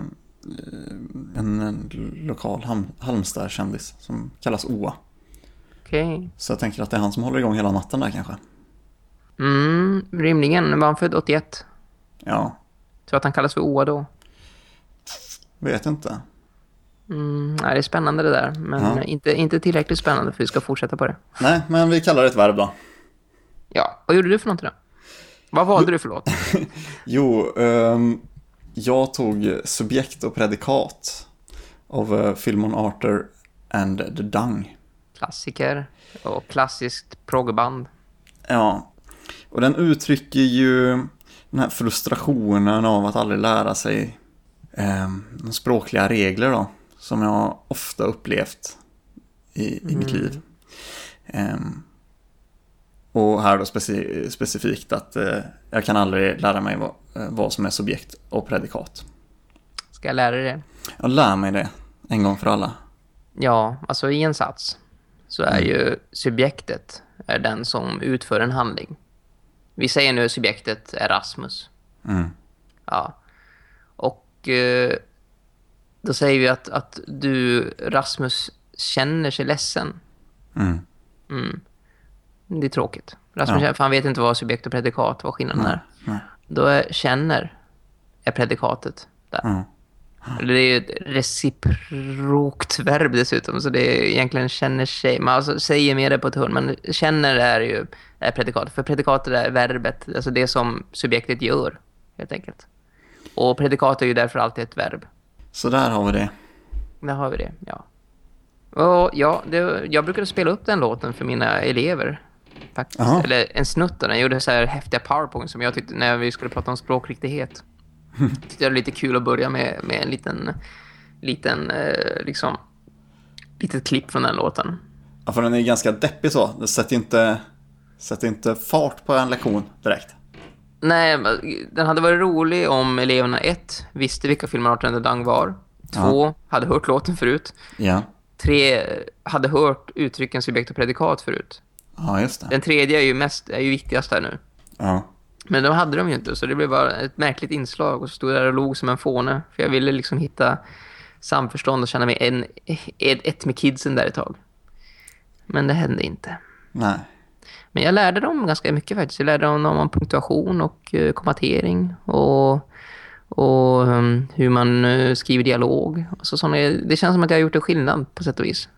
B: en, en lokal Halm, Halmstad-kändis som kallas OA.
A: Okej.
B: Så jag tänker att det är han som håller igång hela natten där kanske.
A: Mm, rimligen. Var han född 81?
B: Ja,
A: Så att han kallas för Oa då.
B: vet inte.
A: Mm, nej, det är spännande det där. Men
B: Ja.
A: inte, inte tillräckligt spännande för vi ska fortsätta på det.
B: Nej, men vi kallar det ett verb då.
A: Ja, vad gjorde du för någonting då? Vad valde du för låt?
B: Jo, ehm, jag tog subjekt och predikat av uh, Philmon Arthur and the Dung.
A: Klassiker och klassiskt proggband.
B: Ja, och den uttrycker ju den här frustrationen av att aldrig lära sig eh, de språkliga regler då, som jag ofta upplevt i, i mitt liv. Ehm, och här då speci- specifikt att eh, jag kan aldrig lära mig vad, eh, vad som är subjekt och predikat.
A: Ska jag lära dig det?
B: Jag lär mig det en gång för alla.
A: Ja, alltså i en sats så är ju subjektet är den som utför en handling. Vi säger nu subjektet är Rasmus.
B: Mm.
A: Ja. Och eh, då säger vi att, att du, Rasmus, känner sig ledsen.
B: Mm.
A: Mm. Det är tråkigt. Rasmus
B: Ja.
A: för han vet inte vad subjekt och predikat, vad skillnaden är.
B: nej.
A: Då är känner är predikatet där.
B: Mm.
A: Det är ju ett reciprokt verb dessutom, så det är egentligen känner sig. Man alltså säger mer det på ett hörn, men känner är ju är predikatet. För predikatet är verbet, alltså det som subjektet gör, helt enkelt. Och predikat är ju därför alltid ett verb.
B: Så där har vi det.
A: Där har vi det, ja. Och ja, det, jag brukade spela upp den låten för mina elever. Faktiskt.
B: Jaha.
A: Eller en snutt av den. Jag gjorde så här häftiga powerpoints som jag tyckte när vi skulle prata om språkriktighet. tyckte jag det var lite kul att börja med, med en liten, liten eh, liksom, litet klipp från den låten.
B: Ja, för den är ganska deppig så. Det sätter inte, sätter inte fart på en lektion direkt.
A: Nej, den hade varit rolig om eleverna ett visste vilka filmer Arthur and the Dung var. Två, hade hört låten förut.
B: Ja,
A: Tre, hade hört uttrycken subjekt och predikat förut.
B: Ja just det.
A: Den tredje är ju, mest, är ju viktigast här nu.
B: Ja.
A: Men de hade de ju inte, så det blev bara ett märkligt inslag. Och så stod där och log som en fåne. För jag ville liksom hitta samförstånd och känna mig en, ett, med kidsen där ett tag. Men det hände inte.
B: Nej.
A: Men jag lärde dem ganska mycket faktiskt. Jag lärde dem om punktuation och uh, kommatering och, och um, hur man uh, skriver dialog. Och så såna, det känns som att jag har gjort en skillnad på sätt och vis.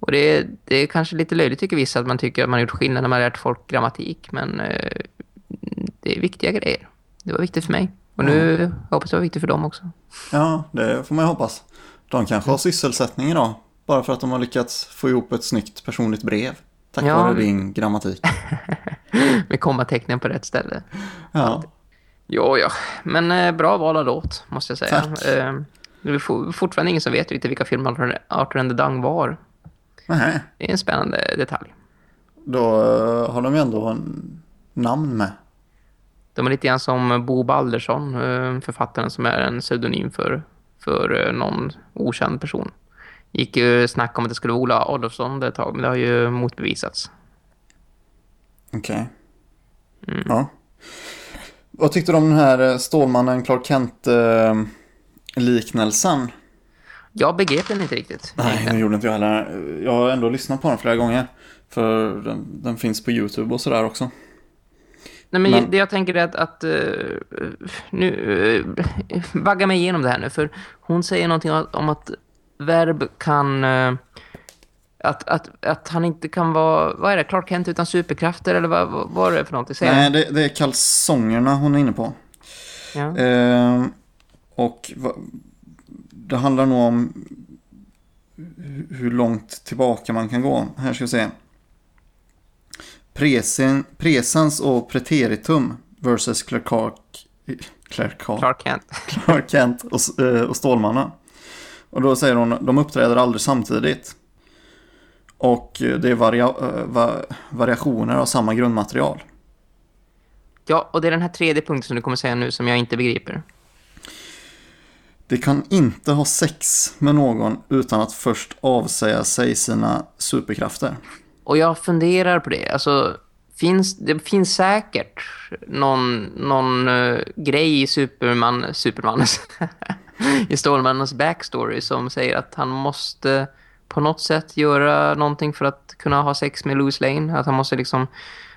A: Och det, det är kanske lite löjligt tycker vissa att man tycker att man har gjort skillnad när man har lärt folk grammatik. Men uh, det är viktiga grejer. Det var viktigt för mig. Och nu jag hoppas det var viktigt för dem också.
B: Ja, det får man ju hoppas. De kanske har sysselsättning idag. Bara för att de har lyckats få ihop ett snyggt personligt brev. Tack
A: Ja.
B: vare din grammatik.
A: Med kommatecknen på rätt ställe.
B: Ja.
A: Jo, ja. Men eh, bra val av låt, måste jag säga.
B: Tack.
A: Eh, Det är for- fortfarande ingen som vet riktigt vilka filmer Arthur and the Dung var.
B: Nej,
A: Det är en spännande detalj.
B: då eh, har de ju ändå namn med.
A: De är lite grann som Bo Baldersson, eh, författaren som är en pseudonym för, för eh, någon okänd person. Gick ju snack om att det skulle vara Ola Adolfsson det ett tag, men det har ju motbevisats.
B: Okej. Ja. Vad tyckte du om den här Stålmannen Clark Kent-liknelsen?
A: Jag begrep den inte riktigt.
B: Nej, det gjorde inte jag heller. Jag har ändå lyssnat på den flera gånger. För den, den finns på YouTube och sådär också.
A: Nej, men,
B: Men-
A: det jag tänker är att, att eh, nu uh, vagga mig igenom det här nu för hon säger någonting om, att verb kan eh, att, att, att han inte kan vara vad är det, Clark Kent utan superkrafter eller vad, vad, vad är det för någonting? Säger
B: Nej, det, det är kalsongerna hon är inne på.
A: Ja.
B: Ehm, och det handlar nog om hu- hur långt tillbaka man kan gå. Här ska vi se. Presen, presens och preteritum versus Clark, Clark,
A: Clark Kent.
B: Clark Kent och, eh, och Stålmannen. Och då säger hon, de uppträder aldrig samtidigt. Och det är varia, eh, va, variationer av samma grundmaterial.
A: Ja, och det är den här tredje punkten som du kommer säga nu som jag inte begriper.
B: Det kan inte ha sex med någon utan att först avsäga sig sina superkrafter.
A: Och jag funderar på det. Alltså, finns, det finns säkert någon, någon uh, grej i Superman, Supermans, i Stålmannens backstory som säger att han måste på något sätt göra någonting för att kunna ha sex med Louis Lane. Att han måste liksom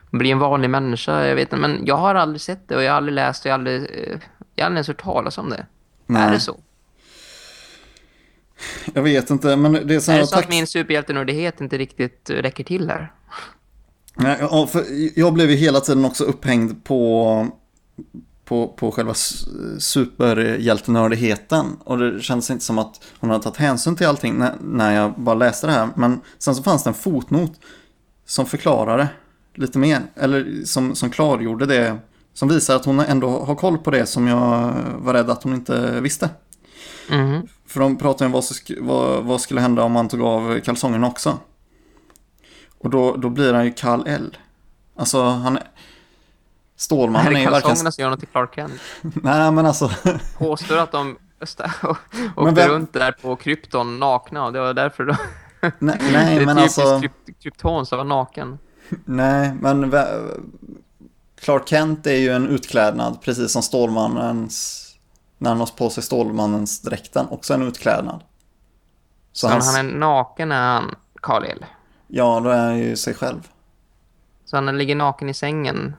A: bli en vanlig människa. Jag vet inte, men jag har aldrig sett det och jag har aldrig läst det. Jag har aldrig, eh, jag har aldrig ens hört talas om det.
B: Nej.
A: Är det så?
B: Jag vet inte, men det är så
A: Är det så att min superhjältenördighet inte riktigt räcker till här?
B: Nej, ja, för jag blev ju hela tiden också upphängd på, på, på själva superhjältenördigheten. Och det kändes inte som att hon hade tagit hänsyn till allting när, när jag bara läste det här. Men sen så fanns det en fotnot som förklarade lite mer. Eller som, som klargjorde det. Som visar att hon ändå har koll på det som jag var rädd att hon inte visste.
A: Mhm.
B: För de pratade om vad, sk- vad, vad skulle hända om man tog av kalsongerna också. Och då, då blir han ju Kal El. Alltså han...
A: Är
B: Stålmannen är
A: det
B: ju verkligen...
A: kalsongerna som gör något till Clark Kent?
B: Nej men alltså...
A: påstår att de åkte
B: vem-
A: runt där på krypton nakna och det var därför då
B: nej,
A: det
B: nej
A: är
B: men alltså...
A: kryp- krypton som var naken.
B: Nej men... Clark Kent är ju en utklädnad precis som Stålmannens... När han har på sig Stålmannens dräkten. Också en utklädnad.
A: Så
B: hans...
A: han är naken är han Karl-El.
B: Ja, då är han ju sig själv.
A: Så han ligger naken i sängen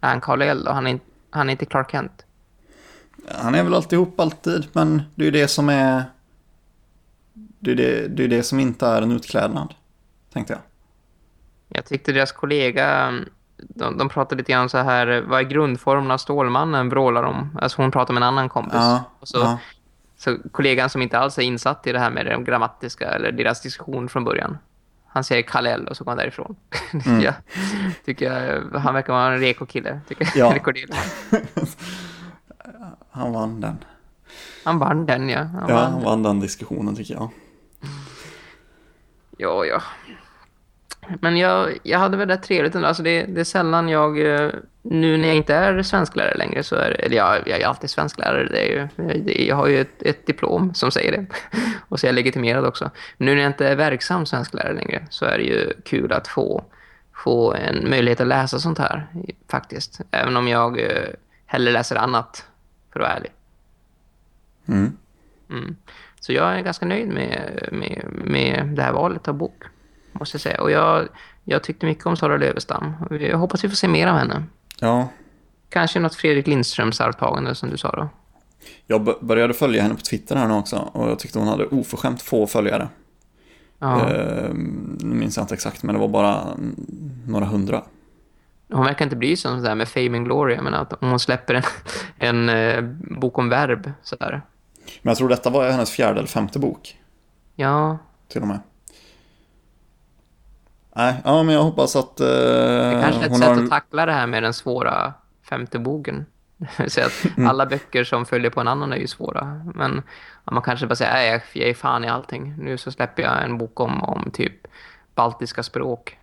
A: är han Karl-El och han är, inte- han är inte Clark Kent.
B: Han är väl alltihop alltid, men det är ju det som är... Det är det, det, är det som inte är en utklädnad, tänkte jag.
A: Jag tyckte deras kollega de, de pratade lite grann så här vad är grundformen av Stålmannen vrålar om. Alltså hon pratar med en annan kompis.
B: Ja,
A: och så,
B: ja.
A: så kollegan som inte alls är insatt i det här med det grammatiska eller deras diskussion från början. Han säger Kallel och så går han därifrån.
B: Mm.
A: jag tycker jag, han verkar vara en reko kille. Tycker.
B: Ja. Han vann den.
A: Han vann den, ja. Han
B: Ja,
A: vann.
B: han vann den diskussionen tycker jag.
A: Ja, ja. Men jag, jag hade väl rätt trevligt ändå. Alltså det, det är sällan jag, eh, nu när jag inte är svensklärare längre så är eller jag, jag är alltid svensklärare. Det är ju, det, jag har ju ett, ett diplom som säger det. Och så är jag legitimerad också. Men nu när jag inte är verksam svensklärare längre så är det ju kul att få, få en möjlighet att läsa sånt här faktiskt. Även om jag eh, hellre läser annat, för att vara ärlig.
B: Mm.
A: Mm. Så jag är ganska nöjd med, med, med det här valet av bok, måste jag säga. Och jag, jag tyckte mycket om Sara Lövestam. Jag hoppas vi får se mer av henne.
B: Ja,
A: Kanske något Fredrik Lindströms arvtagande som du sa då.
B: jag började följa henne på Twitter här nu också och jag tyckte hon hade oförskämt få följare.
A: Ja.
B: Ehm, nu minns jag inte exakt, men det var bara några hundra.
A: Hon verkar inte om det där med fame and glory. Jag menar att om hon släpper en, en eh, bok om verb sådär.
B: Men jag tror detta var hennes fjärde eller femte bok,
A: Ja,
B: till och med. Nej, ja men jag hoppas att eh,
A: det är kanske är ett
B: hon
A: sätt
B: har...
A: att tackla det här med den svåra femte boken. Så att alla böcker som följer på en annan är ju svåra. Men man kanske bara säger, nej, jag- är fan i allting. Nu så släpper jag en bok om, om typ baltiska språk.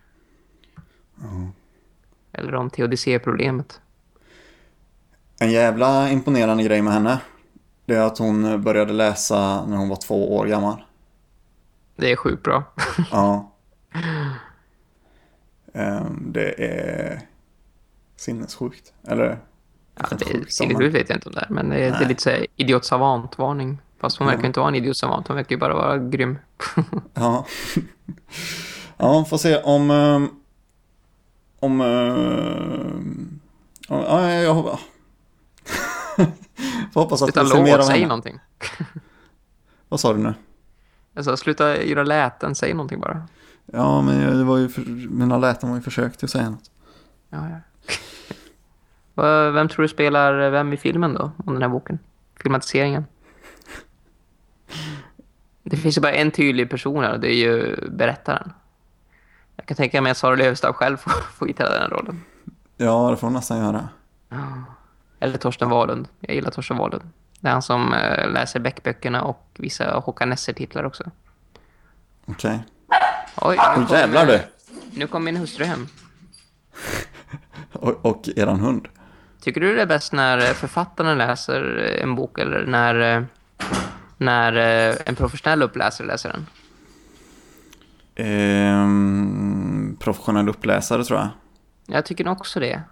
A: Eller om teodicéproblemet.
B: En jävla imponerande grej med henne. Det är att hon började läsa när hon var två år gammal.
A: Det är sjukt bra.
B: Ja. Ehm, Det är sinnessjukt. Eller?
A: Ja, det,
B: sjukt,
A: sinnessjukt vet jag inte om det är, men det är, det är lite så här idiot-savant-varning. Fast hon verkar inte vara en idiot-savant, hon verkar ju bara vara grym.
B: Ja. Ja, får se om... ehm, Om... ehm, Ja, jag hoppas... Får hoppas att
A: Sluta
B: vi ser mer
A: låt,
B: av
A: säg
B: henne.
A: någonting.
B: Vad sa du nu?
A: Alltså, sluta göra läten, säg någonting bara.
B: Ja, men jag- det var ju för, mina läten var ju försök till att säga något.
A: Ja, ja. Vem tror du spelar vem i filmen då, om den här boken? Filmatiseringen? Det finns ju bara en tydlig person här och det är ju berättaren. Jag kan tänka mig att Sara Lövstav själv får, får hitta den rollen.
B: Ja, det får hon nästan göra.
A: Eller Torsten Wahlund. Jag gillar Torsten Wahlund. Det är han som eh, läser Beck-böckerna och vissa Håkan Nesser-titlar också.
B: Okej.
A: Oj, nu
B: Åh jävlar du!
A: Nu kom min hustru hem.
B: Och, och eran hund.
A: Tycker du det är bäst när eh, författaren läser eh, en bok eller när, eh, när en professionell uppläsare läser den?
B: Ehm, professionell uppläsare tror jag.
A: Jag tycker också det.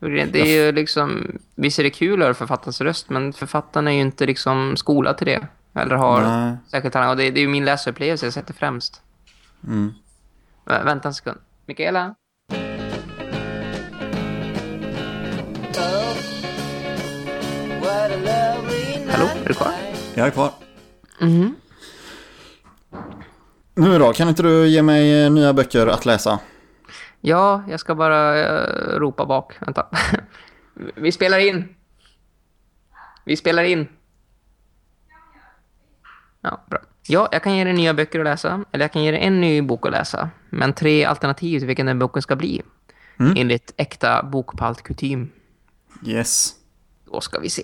A: Det är ju liksom, visst är det kul att höra författarens röst, men författaren är ju inte liksom skolad till det. Eller har
B: Nej.
A: särskilt talang. Och det, det är ju min läsupplevelse jag sätter främst.
B: Mm.
A: Vä vänta en sekund. Mikaela? Hallå, är du kvar?
B: Jag är kvar.
A: Mhm.
B: Nu då, kan inte du ge mig eh, nya böcker att läsa?
A: Ja, jag ska bara eh, ropa bak. Vänta. Vi spelar in. Vi spelar in. Ja, bra. Ja, jag kan ge dig nya böcker att läsa. Eller jag kan ge dig en ny bok att läsa. Men tre alternativ till vilken den boken ska bli. Enligt äkta bokpalt-kutym.
B: Yes.
A: Då ska vi se.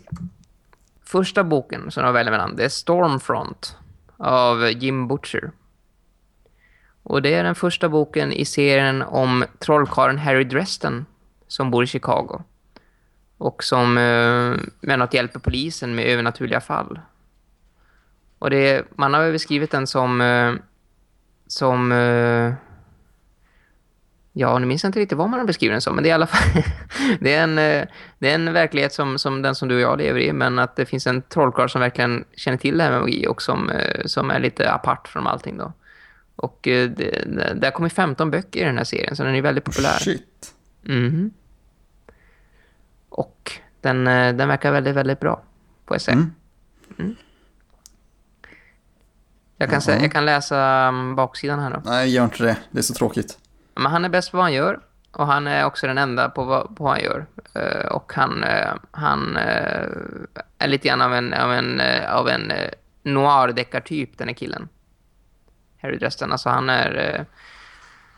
A: Första boken som jag väljer mellan det är Stormfront av Jim Butcher. Och det är den första boken i serien om trollkarlen Harry Dresden som bor i Chicago. Och som eh, med något hjälper polisen med övernaturliga fall. Och det, man har beskrivit den som eh, som eh, Ja, nu minns jag inte riktigt vad man har beskrivit den som, men det är i alla fall det är en, eh, det är en verklighet som, som den som du och jag lever i, men att det finns en trollkarl som verkligen känner till det här med magi och som, som är lite apart från allting då. Och det, har kommit 15 böcker i den här serien, så den är väldigt populär.
B: Shit.
A: Mhm. Och den, den verkar väldigt, väldigt bra, jag säga.
B: Mm.
A: Mm. Jag, kan säga, jag kan läsa um, baksidan här då.
B: Nej, gör inte det. Det är så tråkigt.
A: Men han är bäst på vad han gör. Och han är också den enda på vad, på vad han gör. Eh, och han, eh, han eh, är lite grann av en, av en, av en uh, noir-deckartyp, den här killen. Harry Dresden. Alltså han är...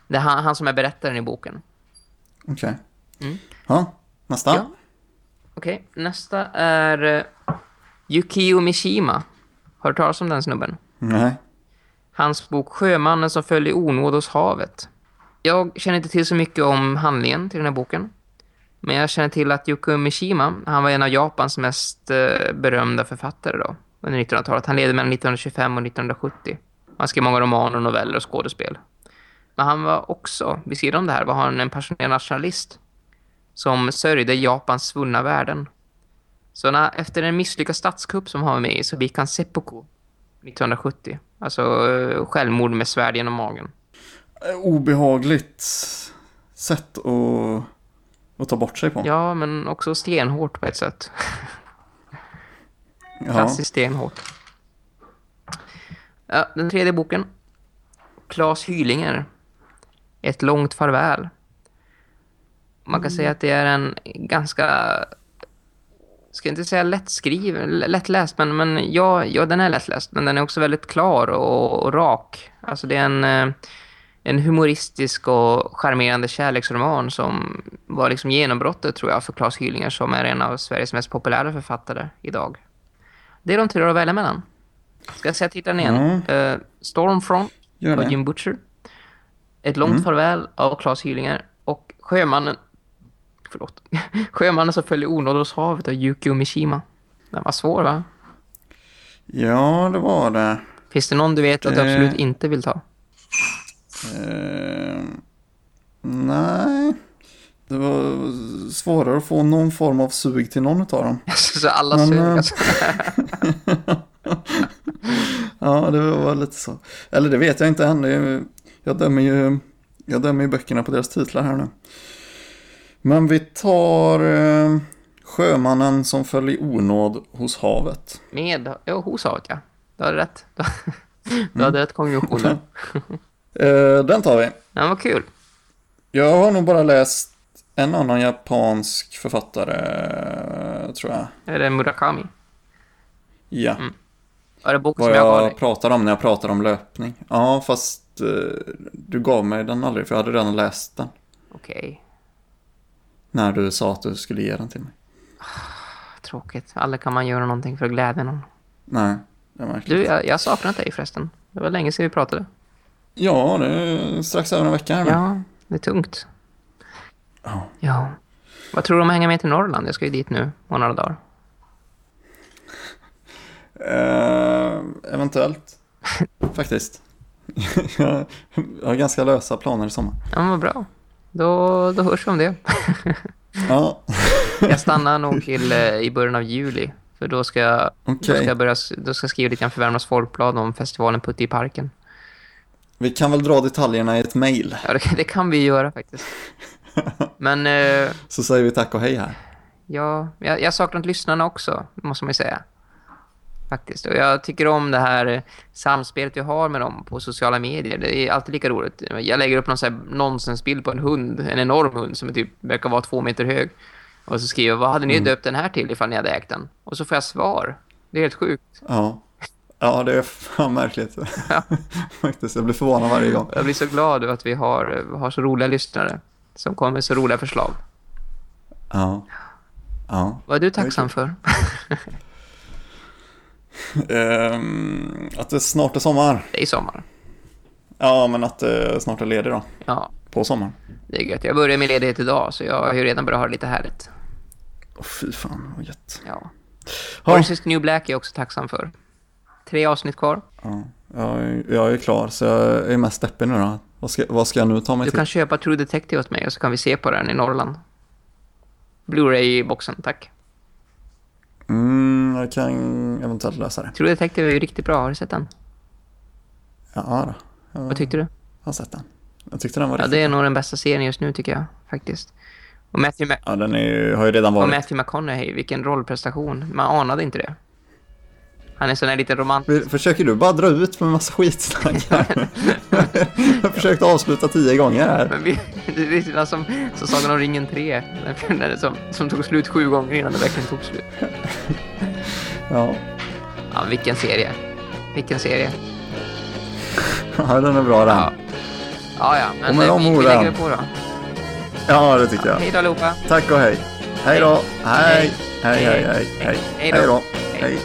A: det är han, han som är berättaren i boken.
B: Okej.
A: Mm.
B: Ja, nästa.
A: Ja. Okej, nästa är uh, Yukio Mishima. Har du talat om den snubben?
B: Nej.
A: Hans bok Sjömannen som föll i onåd hos havet. Jag känner inte till så mycket om handlingen till den här boken. Men jag känner till att Yoko Mishima, han var en av Japans mest eh, berömda författare då, under 1900-talet. Han levde mellan 1925 och 1970. Han skrev många romaner, noveller och skådespel. Men han var också, vid sidan om det här, var han en passionerad nationalist som sörjde Japans svunna värden. Så när, efter en misslyckad statskupp som han var med i så begick han seppuku 1970. Alltså eh, självmord med svärd genom magen.
B: Eh, Obehagligt sätt att, att ta bort sig på.
A: Ja, men också stenhårt på ett sätt.
B: Ja.
A: Klassiskt stenhårt. Ja, den tredje boken. Claes Hylinger. Ett långt farväl. Man kan säga att det är en ganska... Ska inte säga lättskriven, lättläst, men, men ja, ja, den är lättläst. Men den är också väldigt klar och, och rak. Alltså det är en... eh, en humoristisk och charmerande kärleksroman som var liksom genombrottet tror jag för Claes Hyllinger som är en av Sveriges mest populära författare idag. Det är de tre att välja mellan. Ska jag säga titeln igen? Eh, Stormfront
B: Gör
A: av.
B: Mm.
A: Jim Butcher. Ett långt farväl av Claes Hyllinger och Sjömannen förlåt. Sjömannen som följer onåders havet av Yukio Mishima. Den var svår va?
B: Ja, det var det.
A: Finns det någon du vet att du
B: Eh.
A: absolut inte vill ta?
B: Eh, nej. Det var svårare att få någon form av sug till någon av dem.
A: Så alla
B: Men,
A: suger
B: eh,
A: alltså.
B: Ja, det var lite så. Eller det vet jag inte än. Det jag, dömer ju, jag dömer ju böckerna på deras titlar här nu. Men vi tar eh, Sjömannen som föll i onåd hos havet.
A: Med, jo, hos havet ja. Du hade rätt. Du hade rätt konjunktioner.
B: Eh, den tar vi.
A: Den var kul.
B: Jag har nog bara läst en annan japansk författare, tror jag.
A: Är det Murakami?
B: Ja,
A: Var det boken
B: vad
A: som jag
B: jag pratar om när jag pratar om löpning. Ja, fast eh, du gav mig den aldrig för jag hade redan läst den.
A: Okej,
B: När du sa att du skulle ge den till mig.
A: tråkigt. Aldrig kan man göra någonting för att glädja någon.
B: Nej, det är märkligt.
A: Du, jag, jag saknat dig förresten. Det var länge sedan vi pratade.
B: Ja, det är strax över en vecka här nu.
A: Ja, det är tungt.
B: Ja.
A: Ja. Vad tror du om att hänga med till Norrland? Jag ska ju dit nu om några dagar.
B: Eh, eventuellt. Faktiskt. jag har ganska lösa planer i sommar.
A: Ja, vad bra. Då, då hörs vi om det.
B: Ja,
A: Jag stannar nog till eh, i början av juli. För då ska jag, då ska jag, börja, då ska jag skriva lite grann för Värmlands Folkblad om festivalen Putte i parken.
B: Vi kan väl dra detaljerna i ett mail.
A: Ja, det, det kan vi göra faktiskt. Men eh,
B: Så säger vi tack och hej här.
A: ja, jag, jag saknar lyssnarna också, måste man ju säga. Faktiskt. Och jag tycker om det här samspelet vi har med dem på sociala medier. Det är alltid lika roligt. Jag lägger upp någon nonsensbild på en hund, en enorm hund som typ, verkar vara två meter hög. Och så skriver jag, vad hade ni döpt den här till ifall ni hade ägt den? Och så får jag svar. Det är helt sjukt.
B: Ja. Ja, det är fan märkligt.
A: Ja.
B: Faktiskt, jag blir förvånad varje gång.
A: Jag blir så glad över att vi har, har så roliga lyssnare som kommer med så roliga förslag.
B: Ja. Ja.
A: Vad är du tacksam för?
B: Ehm, att det snart är sommar.
A: Det är sommar.
B: Ja, men att det snart är ledig då.
A: Ja,
B: På sommaren.
A: det är gött. Jag börjar med ledighet idag så jag har ju redan börjat ha det lite härligt.
B: Åh, fy fan, vad gött.
A: Ja. Orange the New Black är jag också tacksam för. Tre avsnitt kvar.
B: Ja. Jag, är, jag är klar, så jag är mest deppig nu då. Vad ska, vad ska jag nu ta mig
A: Du
B: till?
A: kan köpa True Detective åt mig och så kan vi se på den i Norrland. Blu-ray-boxen, tack.
B: Mm, jag kan eventuellt lösa det.
A: True Detective är ju riktigt bra. Har du sett den?
B: Ja, då. Jag
A: Vad tyckte du?
B: har sett den. Jag tyckte den var
A: Ja,
B: riktigt
A: det är nog den bästa serien just nu tycker jag, faktiskt. Och Matthew, Ma-
B: Ja, den är, ju- har ju redan
A: och
B: varit.
A: Matthew McConaughey, vilken rollprestation. Man anade inte det. Han är sån här lite romantisk.
B: Försöker du bara dra ut med en massa skitsnack här? Jag har försökt avsluta tio gånger här.
A: Men vi, det är lite som, som Sagan om ringen 3. Den, den som, som tog slut sju gånger innan det verkligen tog slut.
B: Ja,
A: Ja, vilken serie. Vilken serie.
B: ja den är bra den.
A: Ja, ja, ja men
B: Och med
A: eh,
B: de
A: vi, vi
B: orden.
A: lägger på då.
B: Ja, det tycker jag.
A: Hej då allihopa.
B: Tack och hej. Hej då. Hej.
A: Hej.
B: Hej, hej, hej. Hej,
A: Hej
B: hej
A: då.
B: då.
A: Hej.
B: Hej.